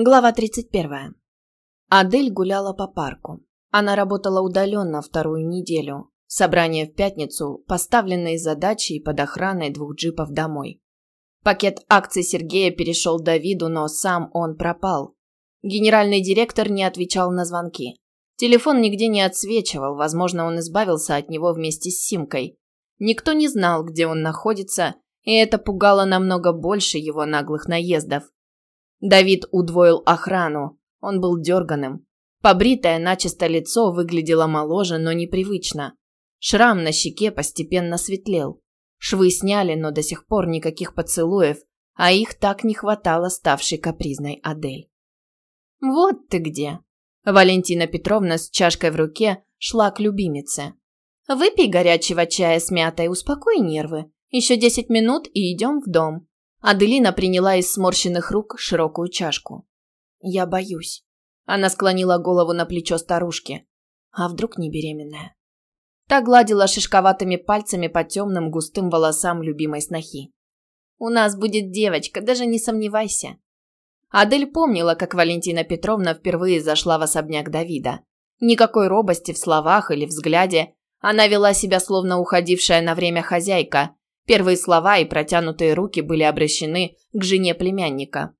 Глава 31. Адель гуляла по парку. Она работала удаленно вторую неделю. Собрание в пятницу, поставленные задачи и под охраной двух джипов домой. Пакет акций Сергея перешел Давиду, но сам он пропал. Генеральный директор не отвечал на звонки. Телефон нигде не отсвечивал, возможно, он избавился от него вместе с симкой. Никто не знал, где он находится, и это пугало намного больше его наглых наездов. Давид удвоил охрану. Он был дерганым. Побритое начисто лицо выглядело моложе, но непривычно. Шрам на щеке постепенно светлел. Швы сняли, но до сих пор никаких поцелуев, а их так не хватало ставшей капризной Адель. «Вот ты где!» Валентина Петровна с чашкой в руке шла к любимице. «Выпей горячего чая с мятой, успокой нервы. Еще десять минут и идем в дом. Аделина приняла из сморщенных рук широкую чашку. «Я боюсь». Она склонила голову на плечо старушки. «А вдруг не беременная?» Та гладила шишковатыми пальцами по темным густым волосам любимой снохи. «У нас будет девочка, даже не сомневайся». Адель помнила, как Валентина Петровна впервые зашла в особняк Давида. Никакой робости в словах или взгляде. Она вела себя словно уходившая на время хозяйка, Первые слова и протянутые руки были обращены к жене племянника.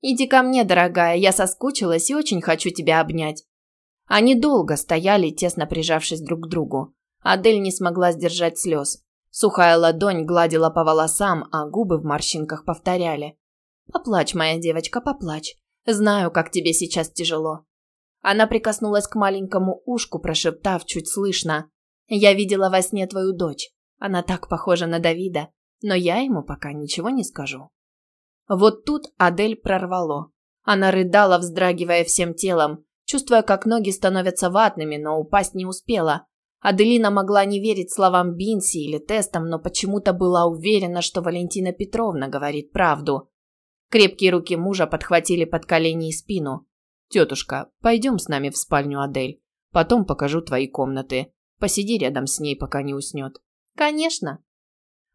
«Иди ко мне, дорогая, я соскучилась и очень хочу тебя обнять». Они долго стояли, тесно прижавшись друг к другу. Адель не смогла сдержать слез. Сухая ладонь гладила по волосам, а губы в морщинках повторяли. «Поплачь, моя девочка, поплачь. Знаю, как тебе сейчас тяжело». Она прикоснулась к маленькому ушку, прошептав чуть слышно. «Я видела во сне твою дочь. Она так похожа на Давида, но я ему пока ничего не скажу. Вот тут Адель прорвало. Она рыдала, вздрагивая всем телом, чувствуя, как ноги становятся ватными, но упасть не успела. Аделина могла не верить словам Бинси или тестам, но почему-то была уверена, что Валентина Петровна говорит правду. Крепкие руки мужа подхватили под колени и спину. «Тетушка, пойдем с нами в спальню Адель. Потом покажу твои комнаты. Посиди рядом с ней, пока не уснет. «Конечно».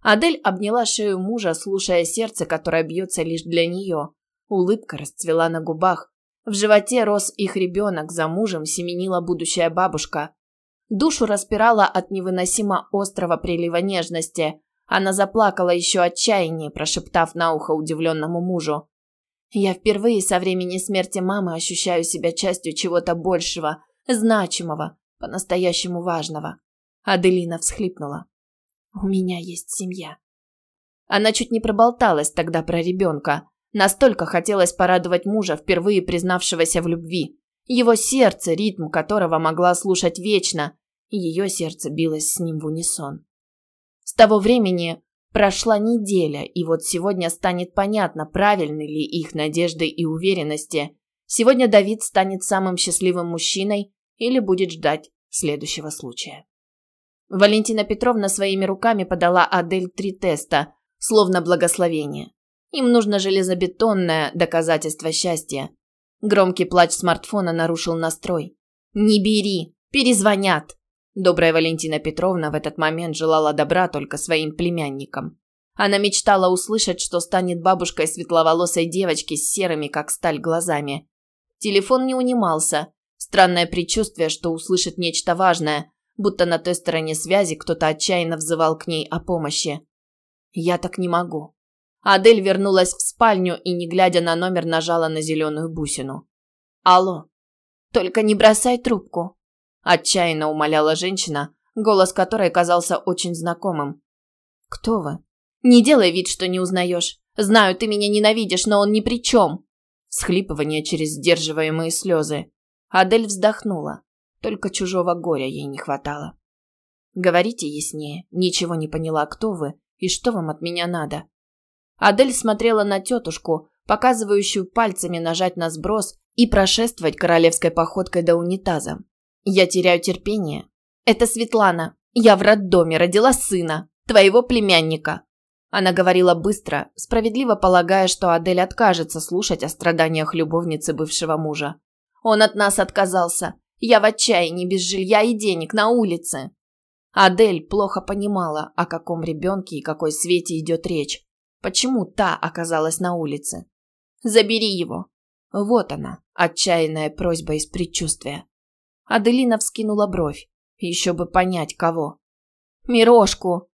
Адель обняла шею мужа, слушая сердце, которое бьется лишь для нее. Улыбка расцвела на губах. В животе рос их ребенок, за мужем семенила будущая бабушка. Душу распирала от невыносимо острого прилива нежности. Она заплакала еще отчаяннее, прошептав на ухо удивленному мужу. «Я впервые со времени смерти мамы ощущаю себя частью чего-то большего, значимого, по-настоящему важного». Аделина всхлипнула. У меня есть семья. Она чуть не проболталась тогда про ребенка. Настолько хотелось порадовать мужа, впервые признавшегося в любви. Его сердце, ритм которого могла слушать вечно, ее сердце билось с ним в унисон. С того времени прошла неделя, и вот сегодня станет понятно, правильны ли их надежды и уверенности. Сегодня Давид станет самым счастливым мужчиной или будет ждать следующего случая. Валентина Петровна своими руками подала Адель три теста, словно благословение. Им нужно железобетонное доказательство счастья. Громкий плач смартфона нарушил настрой. «Не бери! Перезвонят!» Добрая Валентина Петровна в этот момент желала добра только своим племянникам. Она мечтала услышать, что станет бабушкой светловолосой девочки с серыми, как сталь, глазами. Телефон не унимался. Странное предчувствие, что услышит нечто важное, будто на той стороне связи кто-то отчаянно взывал к ней о помощи. Я так не могу. Адель вернулась в спальню и, не глядя на номер, нажала на зеленую бусину. «Алло. Только не бросай трубку», – отчаянно умоляла женщина, голос которой казался очень знакомым. «Кто вы?» «Не делай вид, что не узнаешь. Знаю, ты меня ненавидишь, но он ни при чем». Схлипывание через сдерживаемые слезы. Адель вздохнула. Только чужого горя ей не хватало. Говорите яснее. Ничего не поняла, кто вы и что вам от меня надо. Адель смотрела на тетушку, показывающую пальцами нажать на сброс и прошествовать королевской походкой до унитаза. Я теряю терпение. Это Светлана. Я в роддоме родила сына, твоего племянника. Она говорила быстро, справедливо полагая, что Адель откажется слушать о страданиях любовницы бывшего мужа. Он от нас отказался. Я в отчаянии, без жилья и денег, на улице. Адель плохо понимала, о каком ребенке и какой свете идет речь. Почему та оказалась на улице? Забери его. Вот она, отчаянная просьба из предчувствия. Аделина вскинула бровь. Еще бы понять, кого. «Мирошку!»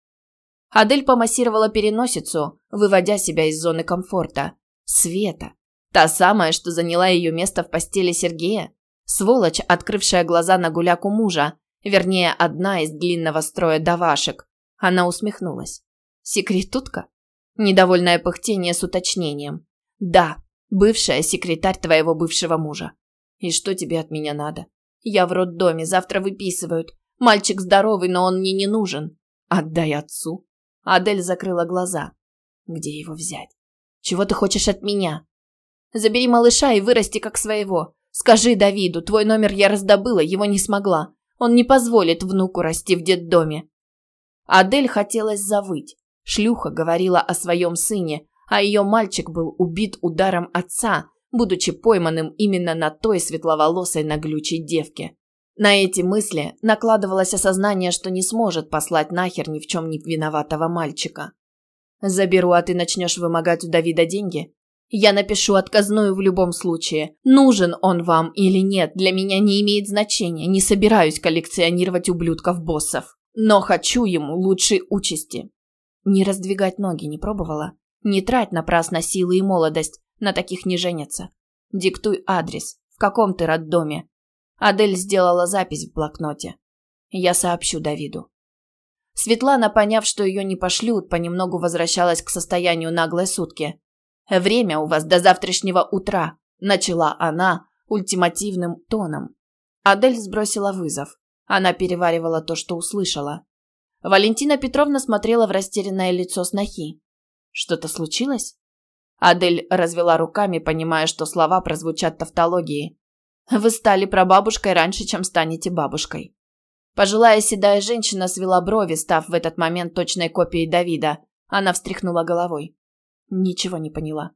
Адель помассировала переносицу, выводя себя из зоны комфорта. Света. Та самая, что заняла ее место в постели Сергея. Сволочь, открывшая глаза на гуляку мужа. Вернее, одна из длинного строя давашек. Она усмехнулась. Секретутка? Недовольное пыхтение с уточнением. Да, бывшая секретарь твоего бывшего мужа. И что тебе от меня надо? Я в роддоме, завтра выписывают. Мальчик здоровый, но он мне не нужен. Отдай отцу. Адель закрыла глаза. Где его взять? Чего ты хочешь от меня? Забери малыша и вырасти как своего. Скажи Давиду, твой номер я раздобыла, его не смогла. Он не позволит внуку расти в детдоме. Адель хотелось завыть. Шлюха говорила о своем сыне, а ее мальчик был убит ударом отца, будучи пойманным именно на той светловолосой наглючей девке. На эти мысли накладывалось осознание, что не сможет послать нахер ни в чем не виноватого мальчика. «Заберу, а ты начнешь вымогать у Давида деньги?» «Я напишу отказную в любом случае. Нужен он вам или нет, для меня не имеет значения. Не собираюсь коллекционировать ублюдков-боссов. Но хочу ему лучшей участи». Не раздвигать ноги не пробовала? Не трать напрасно силы и молодость. На таких не женятся. Диктуй адрес. В каком ты роддоме? Адель сделала запись в блокноте. Я сообщу Давиду. Светлана, поняв, что ее не пошлют, понемногу возвращалась к состоянию наглой сутки. «Время у вас до завтрашнего утра», – начала она ультимативным тоном. Адель сбросила вызов. Она переваривала то, что услышала. Валентина Петровна смотрела в растерянное лицо снохи. «Что-то случилось?» Адель развела руками, понимая, что слова прозвучат тавтологией. Вы стали прабабушкой раньше, чем станете бабушкой. Пожилая седая женщина свела брови, став в этот момент точной копией Давида. Она встряхнула головой. Ничего не поняла.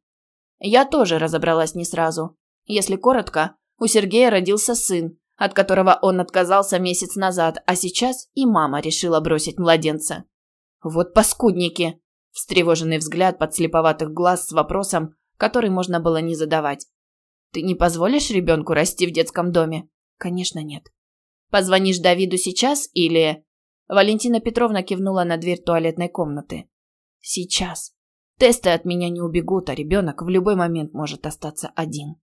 Я тоже разобралась не сразу. Если коротко, у Сергея родился сын, от которого он отказался месяц назад, а сейчас и мама решила бросить младенца. Вот паскудники! Встревоженный взгляд подслеповатых глаз с вопросом, который можно было не задавать. Ты не позволишь ребенку расти в детском доме? Конечно, нет. Позвонишь Давиду сейчас или... Валентина Петровна кивнула на дверь туалетной комнаты. Сейчас. Тесты от меня не убегут, а ребенок в любой момент может остаться один.